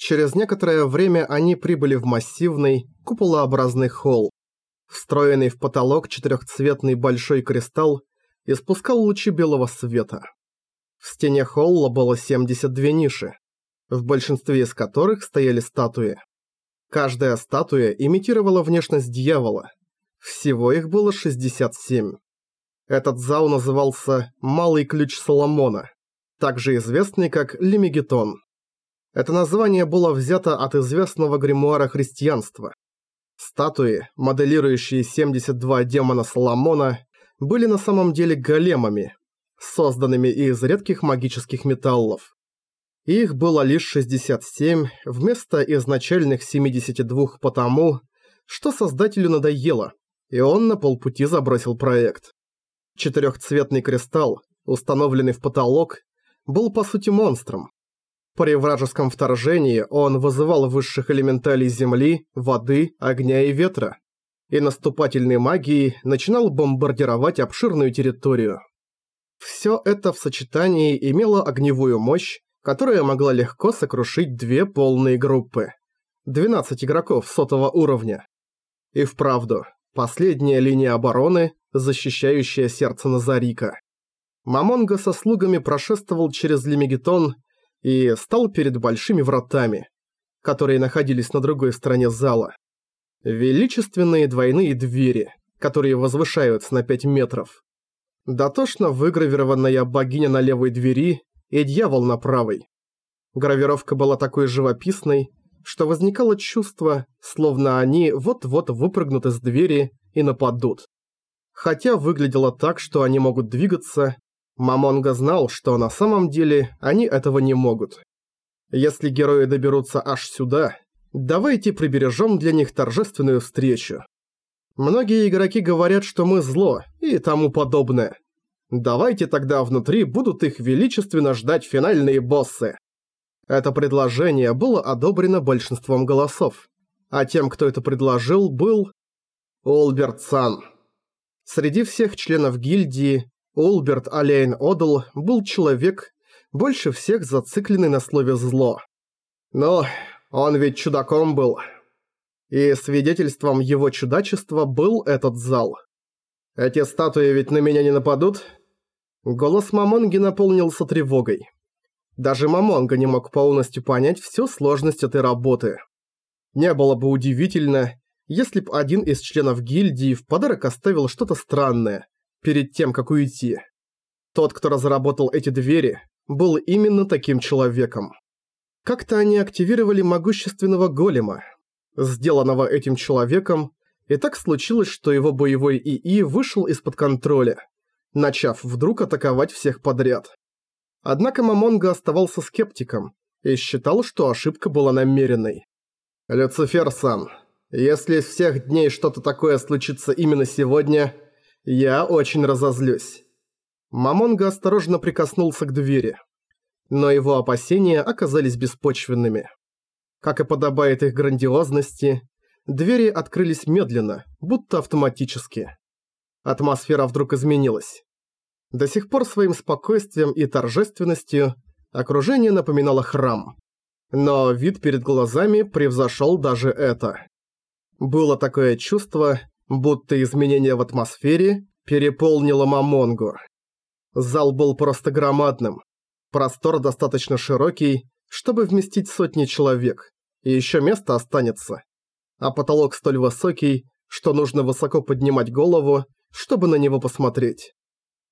Через некоторое время они прибыли в массивный, куполообразный холл. Встроенный в потолок четырехцветный большой кристалл испускал лучи белого света. В стене холла было 72 ниши, в большинстве из которых стояли статуи. Каждая статуя имитировала внешность дьявола. Всего их было 67. Этот зал назывался «Малый ключ Соломона», также известный как Лимегетон. Это название было взято от известного гримуара христианства. Статуи, моделирующие 72 демона Соломона, были на самом деле големами, созданными из редких магических металлов. Их было лишь 67 вместо изначальных 72 потому, что создателю надоело, и он на полпути забросил проект. Четырехцветный кристалл, установленный в потолок, был по сути монстром. При вражеском вторжении он вызывал высших элементалей земли, воды, огня и ветра, и наступательной магией начинал бомбардировать обширную территорию. Все это в сочетании имело огневую мощь, которая могла легко сокрушить две полные группы. 12 игроков сотого уровня. И вправду, последняя линия обороны, защищающая сердце Назарика. Мамонга со слугами прошествовал через Лимегетон и стал перед большими вратами, которые находились на другой стороне зала. Величественные двойные двери, которые возвышаются на 5 метров. Дотошно выгравированная богиня на левой двери и дьявол на правой. Гравировка была такой живописной, что возникало чувство, словно они вот-вот выпрыгнут из двери и нападут. Хотя выглядело так, что они могут двигаться, Мамонга знал, что на самом деле они этого не могут. Если герои доберутся аж сюда, давайте прибережем для них торжественную встречу. Многие игроки говорят, что мы зло и тому подобное. Давайте тогда внутри будут их величественно ждать финальные боссы. Это предложение было одобрено большинством голосов. А тем, кто это предложил, был... Олберт Сан. Среди всех членов гильдии Олберт Алейн Одл был человек, больше всех зацикленный на слове «зло». Но он ведь чудаком был. И свидетельством его чудачества был этот зал. Эти статуи ведь на меня не нападут? Голос Мамонги наполнился тревогой. Даже Мамонга не мог полностью понять всю сложность этой работы. Не было бы удивительно, если б один из членов гильдии в подарок оставил что-то странное, перед тем, как уйти. Тот, кто разработал эти двери, был именно таким человеком. Как-то они активировали могущественного голема, сделанного этим человеком, и так случилось, что его боевой ИИ вышел из-под контроля – начав вдруг атаковать всех подряд. Однако Мамонга оставался скептиком и считал, что ошибка была намеренной. «Люцифер-сан, если из всех дней что-то такое случится именно сегодня, я очень разозлюсь». Мамонга осторожно прикоснулся к двери. Но его опасения оказались беспочвенными. Как и подобает их грандиозности, двери открылись медленно, будто автоматически. Атмосфера вдруг изменилась. До сих пор своим спокойствием и торжественностью окружение напоминало храм. Но вид перед глазами превзошел даже это. Было такое чувство, будто изменение в атмосфере переполнило Мамонгу. Зал был просто громадным. Простор достаточно широкий, чтобы вместить сотни человек, и еще место останется. А потолок столь высокий, что нужно высоко поднимать голову, чтобы на него посмотреть.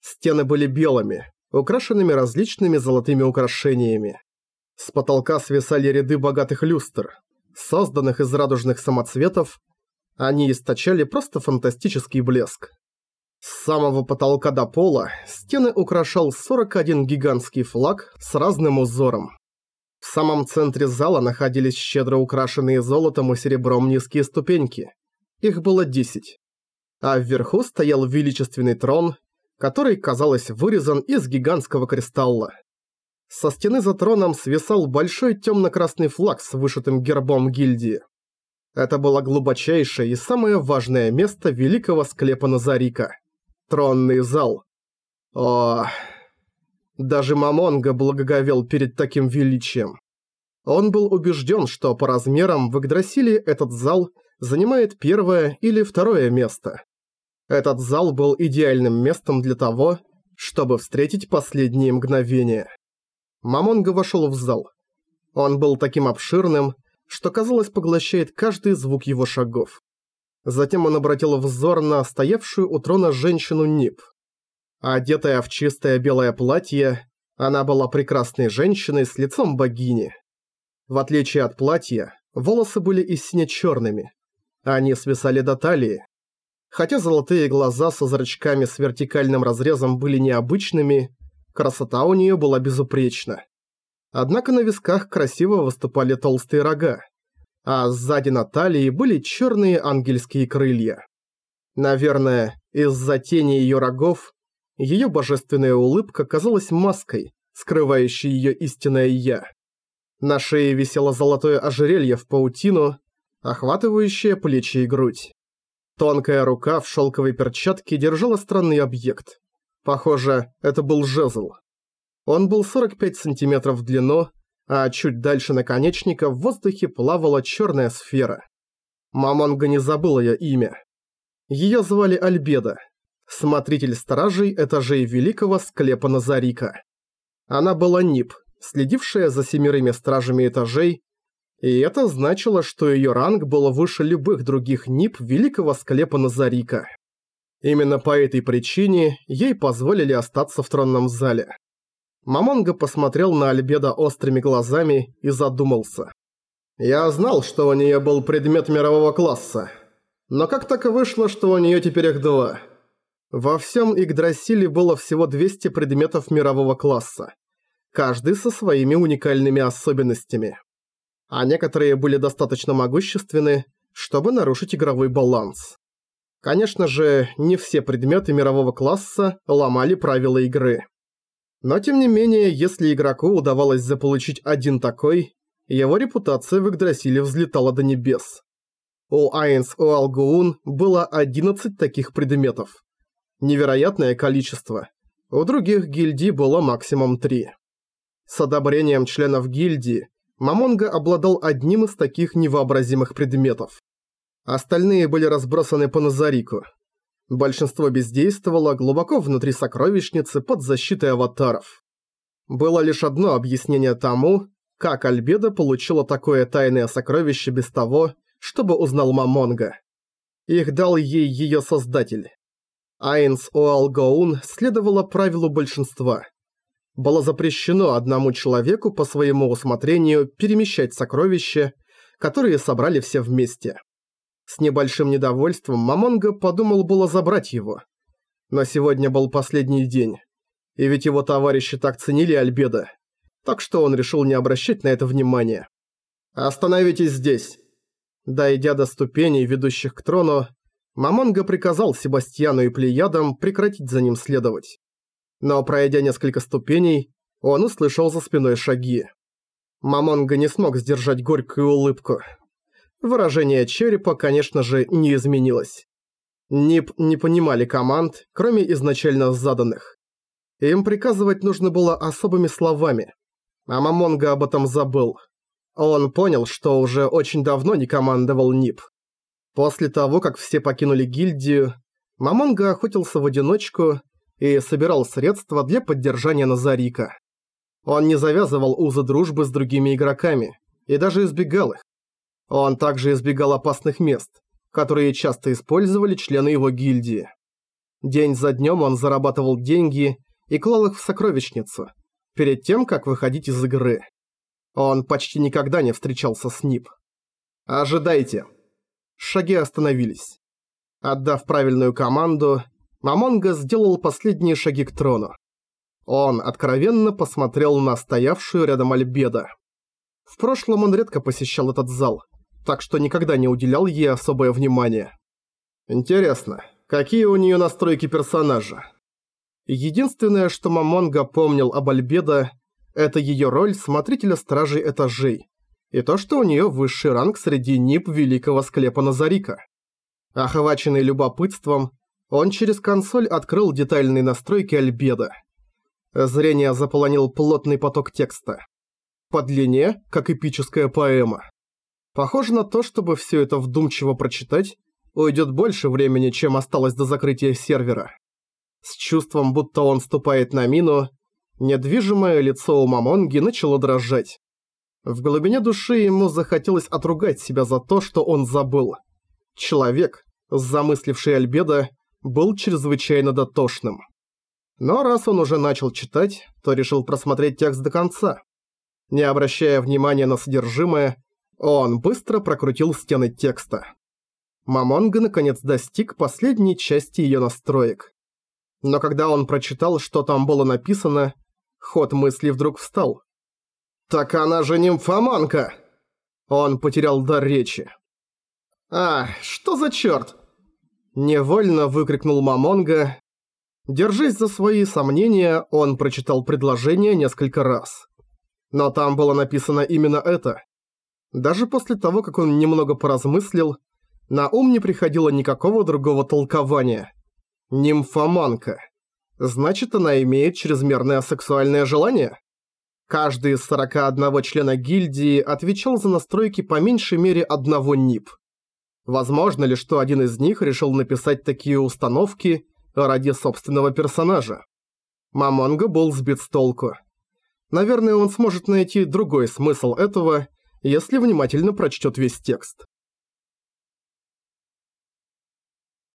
Стены были белыми, украшенными различными золотыми украшениями. С потолка свисали ряды богатых люстр, созданных из радужных самоцветов, они источали просто фантастический блеск. С самого потолка до пола стены украшал 41 гигантский флаг с разным узором. В самом центре зала находились щедро украшенные золотом и серебром низкие ступеньки. Их было 10 а вверху стоял величественный трон, который, казалось, вырезан из гигантского кристалла. Со стены за троном свисал большой темно-красный флаг с вышитым гербом гильдии. Это было глубочайшее и самое важное место великого склепа Назарика. Тронный зал. О, даже Мамонга благоговел перед таким величием. Он был убежден, что по размерам в Игдрасиле этот зал занимает первое или второе место. Этот зал был идеальным местом для того, чтобы встретить последние мгновения. Мамонга вошел в зал. Он был таким обширным, что, казалось, поглощает каждый звук его шагов. Затем он обратил взор на стоявшую у трона женщину Нип. Одетая в чистое белое платье, она была прекрасной женщиной с лицом богини. В отличие от платья, волосы были и сине-черными. Они свисали до талии. Хотя золотые глаза со зрачками с вертикальным разрезом были необычными, красота у нее была безупречна. Однако на висках красиво выступали толстые рога, а сзади на талии были черные ангельские крылья. Наверное, из-за тени ее рогов ее божественная улыбка казалась маской, скрывающей ее истинное «я». На шее висело золотое ожерелье в паутину, охватывающее плечи и грудь. Тонкая рука в шелковой перчатке держала странный объект. Похоже, это был жезл. Он был 45 сантиметров в длину, а чуть дальше наконечника в воздухе плавала черная сфера. Мамонга не забыл ее имя. Ее звали Альбеда, смотритель стражей этажей великого склепа Назарика. Она была НИП, следившая за семерыми стражами этажей, и это значило, что ее ранг был выше любых других НИП великого склепа Назарика. Именно по этой причине ей позволили остаться в тронном зале. Мамонга посмотрел на Альбеда острыми глазами и задумался. «Я знал, что у нее был предмет мирового класса. Но как так и вышло, что у нее теперь их два?» Во всем Игдрасиле было всего 200 предметов мирового класса. Каждый со своими уникальными особенностями. А некоторые были достаточно могущественны, чтобы нарушить игровой баланс. Конечно же, не все предметы мирового класса ломали правила игры. Но тем не менее, если игроку удавалось заполучить один такой, его репутация в Игдрасиле взлетала до небес. У Айнс Уалгуун было 11 таких предметов. Невероятное количество. У других гильдий было максимум 3. С одобрением членов гильдии Мамонга обладал одним из таких невообразимых предметов. Остальные были разбросаны по Назарику – Большинство бездействовало глубоко внутри сокровищницы под защитой аватаров. Было лишь одно объяснение тому, как Альбеда получила такое тайное сокровище без того, чтобы узнал Мамонга. Их дал ей ее создатель. Айнс Оалгоун следовала правилу большинства. Было запрещено одному человеку по своему усмотрению перемещать сокровища, которые собрали все вместе. С небольшим недовольством Мамонга подумал было забрать его. Но сегодня был последний день. И ведь его товарищи так ценили Альбеда. Так что он решил не обращать на это внимания. «Остановитесь здесь!» Дойдя до ступеней, ведущих к трону, Мамонга приказал Себастьяну и Плеядам прекратить за ним следовать. Но пройдя несколько ступеней, он услышал за спиной шаги. Мамонга не смог сдержать горькую улыбку. Выражение черепа, конечно же, не изменилось. НИП не понимали команд, кроме изначально заданных. Им приказывать нужно было особыми словами. А Мамонга об этом забыл. Он понял, что уже очень давно не командовал НИП. После того, как все покинули гильдию, Мамонга охотился в одиночку и собирал средства для поддержания Назарика. Он не завязывал узы дружбы с другими игроками и даже избегал их. Он также избегал опасных мест, которые часто использовали члены его гильдии. День за днем он зарабатывал деньги и клал их в сокровищницу, перед тем, как выходить из игры. Он почти никогда не встречался с Нип. «Ожидайте!» Шаги остановились. Отдав правильную команду, Мамонга сделал последние шаги к трону. Он откровенно посмотрел на стоявшую рядом Альбеда. В прошлом он редко посещал этот зал, так что никогда не уделял ей особое внимание. Интересно, какие у нее настройки персонажа? Единственное, что Мамонга помнил об Альбедо, это ее роль смотрителя стражей этажей, и то, что у нее высший ранг среди НИП Великого Склепа Назарика. Охваченный любопытством, он через консоль открыл детальные настройки Альбедо. Зрение заполонил плотный поток текста. по длине, как эпическая поэма. Похоже на то, чтобы все это вдумчиво прочитать, уйдет больше времени, чем осталось до закрытия сервера. С чувством, будто он ступает на мину, недвижимое лицо у Мамонги начало дрожать. В глубине души ему захотелось отругать себя за то, что он забыл. Человек, замысливший Альбедо, был чрезвычайно дотошным. Но раз он уже начал читать, то решил просмотреть текст до конца. Не обращая внимания на содержимое, он быстро прокрутил стены текста. Мамонга наконец достиг последней части ее настроек. Но когда он прочитал, что там было написано, ход мысли вдруг встал. «Так она же нимфоманка!» Он потерял дар речи. «А, что за чёрт?» Невольно выкрикнул Мамонга. Держась за свои сомнения, он прочитал предложение несколько раз. Но там было написано именно это. Даже после того, как он немного поразмыслил, на ум не приходило никакого другого толкования. Нимфоманка. Значит, она имеет чрезмерное сексуальное желание? Каждый из 41 члена гильдии отвечал за настройки по меньшей мере одного НИП. Возможно ли, что один из них решил написать такие установки ради собственного персонажа? Мамонго был сбит с толку. Наверное, он сможет найти другой смысл этого, если внимательно прочтет весь текст.